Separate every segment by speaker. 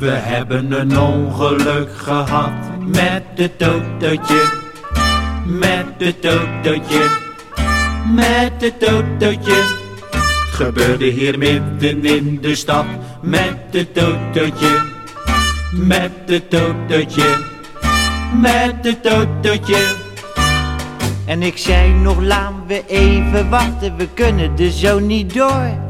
Speaker 1: We hebben een ongeluk gehad met het autootje. Met het autootje. Met het autootje. Het gebeurde hier midden in de stad met het autootje. Met het autootje. Met het autootje.
Speaker 2: En ik zei nog, laten we even wachten, we kunnen er zo niet door.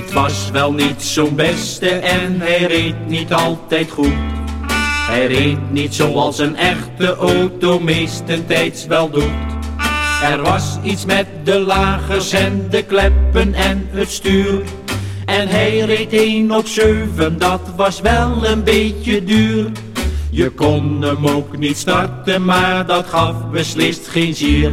Speaker 1: Het was wel niet zo'n beste en hij reed niet altijd goed. Hij reed niet zoals een echte auto meestentijds wel doet. Er was iets met de lagers en de kleppen en het stuur. En hij reed 1 op 7, dat was wel een beetje duur. Je kon hem ook niet starten, maar dat gaf beslist geen zier.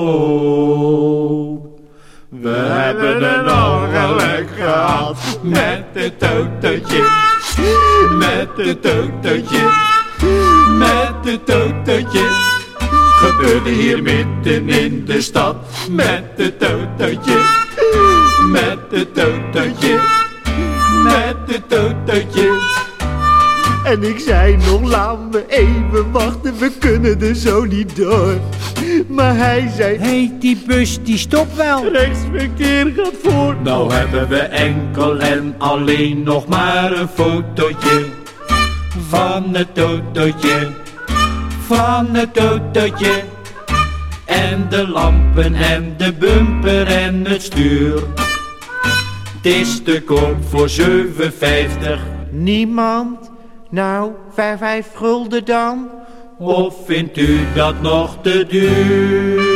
Speaker 1: Met het autootje, met het autootje, met het autootje. Gebeurde hier midden in de stad met het autootje, met het autootje, met het autootje.
Speaker 3: En ik zei nog, laten we even wachten, we kunnen er zo niet door. Maar hij zei,
Speaker 4: Heet die bus die stopt wel.
Speaker 3: rechtsverkeer gaat voor.
Speaker 1: Nou hebben we enkel en alleen nog maar een fotootje van het autootje, van het autootje. En de lampen en de bumper en het stuur. Het is te koop voor 7,50
Speaker 2: niemand? Nou, vijf, vijf gulden dan?
Speaker 1: Of vindt u dat nog te duur?